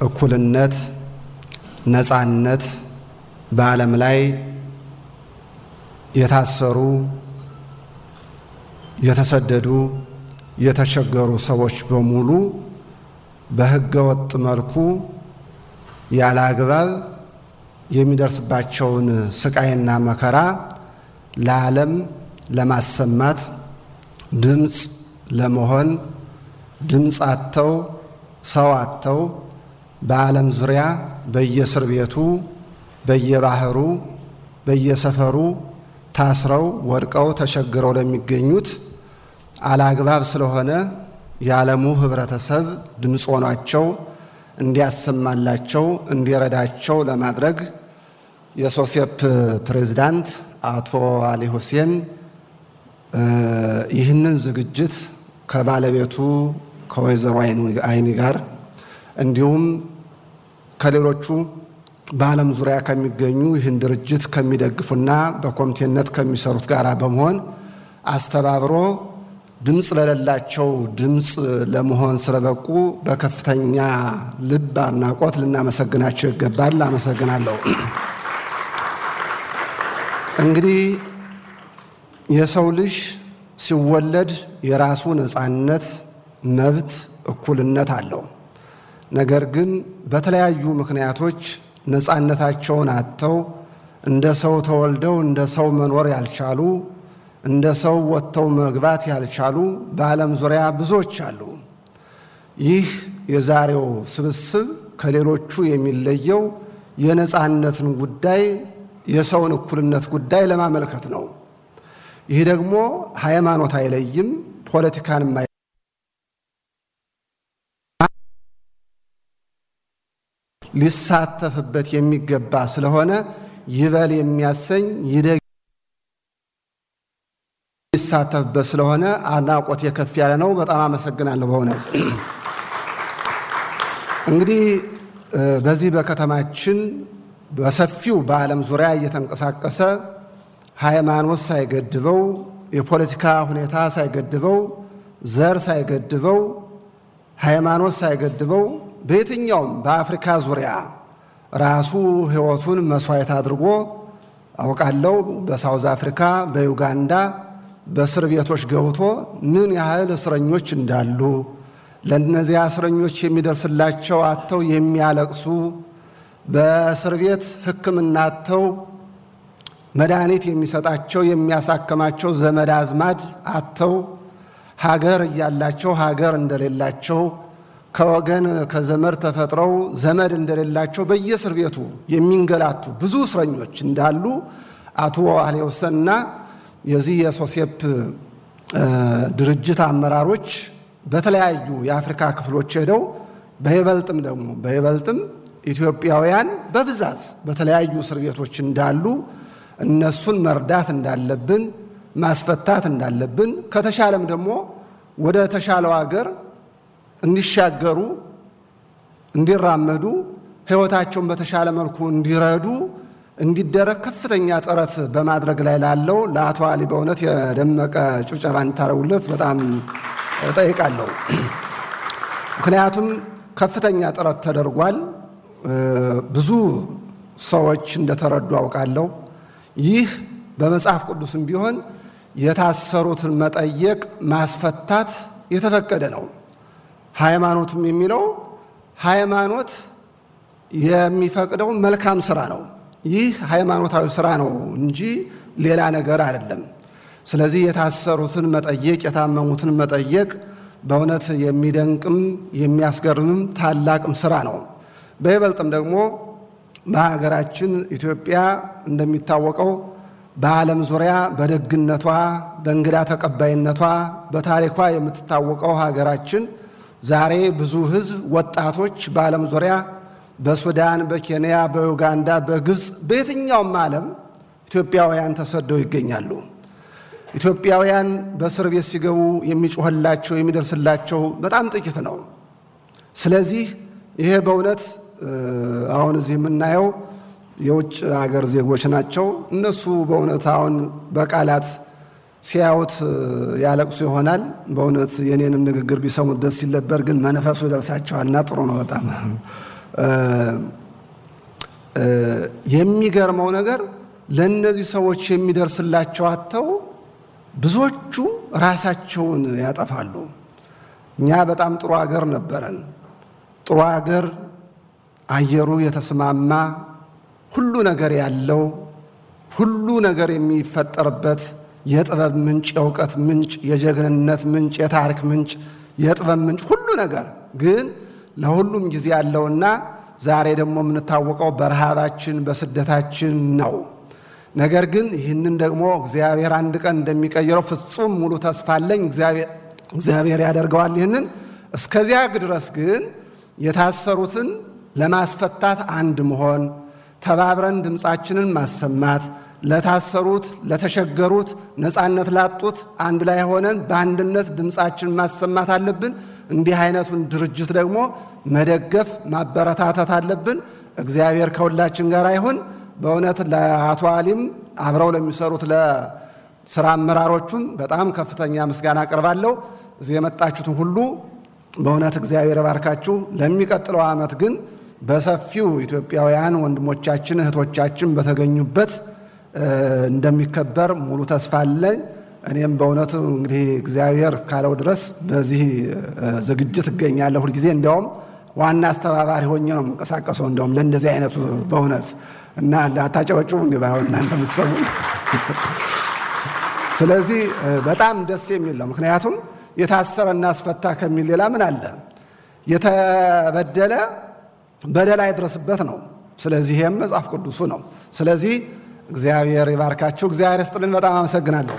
እኩልነት፣ ነጻነት በዓለም ላይ የታሰሩ የተሰደዱ የተቸገሩ ሰዎች በሙሉ በሕገ ወጥ መልኩ ያለ አግባብ የሚደርስባቸውን ስቃይና መከራ ለዓለም ለማሰማት ድምፅ ለመሆን ድምፅ አጥተው ሰው አጥተው በዓለም ዙሪያ በየእስር ቤቱ በየባህሩ በየሰፈሩ ታስረው ወድቀው ተቸግረው ለሚገኙት አላግባብ ስለሆነ የዓለሙ ሕብረተሰብ ድምፅ ሆኗቸው እንዲያሰማላቸው እንዲረዳቸው ለማድረግ የሶሴፕ ፕሬዝዳንት አቶ አሊ ሁሴን ይህንን ዝግጅት ከባለቤቱ ከወይዘሮ አይኒ ጋር እንዲሁም ከሌሎቹ በዓለም ዙሪያ ከሚገኙ ይህን ድርጅት ከሚደግፉና በኮሚቴነት ከሚሰሩት ጋር በመሆን አስተባብሮ ድምፅ ለሌላቸው ድምፅ ለመሆን ስለበቁ በከፍተኛ ልብ አድናቆት ልናመሰግናቸው ይገባል። አመሰግናለሁ። እንግዲህ የሰው ልጅ ሲወለድ የራሱ ነፃነት፣ መብት፣ እኩልነት አለው። ነገር ግን በተለያዩ ምክንያቶች ነፃነታቸውን አጥተው እንደ ሰው ተወልደው እንደ ሰው መኖር ያልቻሉ እንደ ሰው ወጥተው መግባት ያልቻሉ በዓለም ዙሪያ ብዙዎች አሉ። ይህ የዛሬው ስብስብ ከሌሎቹ የሚለየው የነፃነትን ጉዳይ የሰውን እኩልነት ጉዳይ ለማመልከት ነው። ይህ ደግሞ ሃይማኖት አይለይም፣ ፖለቲካንም ሊሳተፍበት የሚገባ ስለሆነ ይበል የሚያሰኝ ይደግ ሊሳተፍበት ስለሆነ አድናቆት የከፍ ያለ ነው። በጣም አመሰግናለሁ። በእውነት እንግዲህ በዚህ በከተማችን በሰፊው በዓለም ዙሪያ እየተንቀሳቀሰ ሃይማኖት ሳይገድበው፣ የፖለቲካ ሁኔታ ሳይገድበው፣ ዘር ሳይገድበው፣ ሃይማኖት ሳይገድበው በየትኛውም በአፍሪካ ዙሪያ ራሱ ሕይወቱን መስዋዕት አድርጎ አውቃለሁ። በሳውዝ አፍሪካ፣ በዩጋንዳ በእስር ቤቶች ገብቶ ምን ያህል እስረኞች እንዳሉ ለእነዚያ እስረኞች የሚደርስላቸው አጥተው የሚያለቅሱ በእስር ቤት ሕክምና አጥተው መድኃኒት የሚሰጣቸው የሚያሳክማቸው ዘመድ አዝማድ አጥተው ሀገር እያላቸው ሀገር እንደሌላቸው ከወገን ከዘመድ ተፈጥረው ዘመድ እንደሌላቸው በየእስር ቤቱ የሚንገላቱ ብዙ እስረኞች እንዳሉ አቶ ሁሴንና የዚህ የሶሴፕ ድርጅት አመራሮች በተለያዩ የአፍሪካ ክፍሎች ሄደው በይበልጥም ደግሞ በይበልጥም ኢትዮጵያውያን በብዛት በተለያዩ እስር ቤቶች እንዳሉ እነሱን መርዳት እንዳለብን ማስፈታት እንዳለብን ከተሻለም ደግሞ ወደ ተሻለው ሀገር እንዲሻገሩ እንዲራመዱ ሕይወታቸውን በተሻለ መልኩ እንዲረዱ እንዲደረግ ከፍተኛ ጥረት በማድረግ ላይ ላለው ለአቶ አሊ በእውነት የደመቀ ጭብጨባ እንታረጉለት በጣም እጠይቃለሁ። ምክንያቱም ከፍተኛ ጥረት ተደርጓል። ብዙ ሰዎች እንደተረዱ አውቃለሁ። ይህ በመጽሐፍ ቅዱስም ቢሆን የታሰሩትን መጠየቅ ማስፈታት የተፈቀደ ነው። ሃይማኖትም የሚለው ሃይማኖት የሚፈቅደው መልካም ስራ ነው። ይህ ሃይማኖታዊ ስራ ነው እንጂ ሌላ ነገር አይደለም። ስለዚህ የታሰሩትን መጠየቅ፣ የታመሙትን መጠየቅ በእውነት የሚደንቅም የሚያስገርምም ታላቅም ስራ ነው። በይበልጥም ደግሞ በሀገራችን ኢትዮጵያ እንደሚታወቀው በዓለም ዙሪያ በደግነቷ በእንግዳ ተቀባይነቷ በታሪኳ የምትታወቀው ሀገራችን ዛሬ ብዙ ሕዝብ ወጣቶች በዓለም ዙሪያ በሱዳን፣ በኬንያ፣ በዩጋንዳ፣ በግብፅ በየትኛውም ዓለም ኢትዮጵያውያን ተሰደው ይገኛሉ። ኢትዮጵያውያን በእስር ቤት ሲገቡ የሚጮህላቸው የሚደርስላቸው በጣም ጥቂት ነው። ስለዚህ ይሄ በእውነት አሁን እዚህ የምናየው የውጭ ሀገር ዜጎች ናቸው። እነሱ በእውነት አሁን በቃላት ሲያዩት ያለቅሱ ይሆናል። በእውነት የኔንም ንግግር ቢሰሙት ደስ ሲል ነበር፣ ግን መንፈሱ ይደርሳቸዋልና ጥሩ ነው በጣም የሚገርመው ነገር ለእነዚህ ሰዎች የሚደርስላቸው አጥተው ብዙዎቹ ራሳቸውን ያጠፋሉ። እኛ በጣም ጥሩ አገር ነበረን። ጥሩ አገር፣ አየሩ የተስማማ ሁሉ ነገር ያለው ሁሉ ነገር የሚፈጠርበት የጥበብ ምንጭ፣ የእውቀት ምንጭ፣ የጀግንነት ምንጭ፣ የታሪክ ምንጭ፣ የጥበብ ምንጭ ሁሉ ነገር ግን ለሁሉም ጊዜ ያለውና ዛሬ ደግሞ የምንታወቀው በረሃባችን በስደታችን ነው። ነገር ግን ይህንን ደግሞ እግዚአብሔር አንድ ቀን እንደሚቀይረው ፍጹም ሙሉ ተስፋ አለኝ። እግዚአብሔር ያደርገዋል። ይህንን እስከዚያ ድረስ ግን የታሰሩትን ለማስፈታት አንድ መሆን፣ ተባብረን ድምፃችንን ማሰማት፣ ለታሰሩት፣ ለተቸገሩት፣ ነፃነት ላጡት አንድ ላይ ሆነን በአንድነት ድምፃችንን ማሰማት አለብን። እንዲህ አይነቱን ድርጅት ደግሞ መደገፍ ማበረታታት አለብን። እግዚአብሔር ከሁላችን ጋር ይሁን። በእውነት ለአቶ አሊም አብረው ለሚሰሩት ለስራ አመራሮቹም በጣም ከፍተኛ ምስጋና አቀርባለሁ። እዚህ የመጣችሁትን ሁሉ በእውነት እግዚአብሔር ባርካችሁ። ለሚቀጥለው ዓመት ግን በሰፊው ኢትዮጵያውያን ወንድሞቻችን እህቶቻችን በተገኙበት እንደሚከበር ሙሉ ተስፋ አለኝ። እኔም በእውነቱ እንግዲህ እግዚአብሔር ካለው ድረስ በዚህ ዝግጅት እገኛለሁ ሁልጊዜ። እንዲያውም ዋና አስተባባሪ ሆኜ ነው የምንቀሳቀሰው። እንዲያውም ለእንደዚህ አይነቱ በእውነት እና እንዳታጨበጭቡ ባይሆን እናንተ ምሰቡ። ስለዚህ በጣም ደስ የሚል ነው። ምክንያቱም የታሰረ እናስፈታ ከሚል ሌላ ምን አለ? የተበደለ በደል አይድረስበት ነው። ስለዚህ ይህም መጽሐፍ ቅዱሱ ነው። ስለዚህ እግዚአብሔር ይባርካችሁ። እግዚአብሔር ይስጥልን። በጣም አመሰግናለሁ።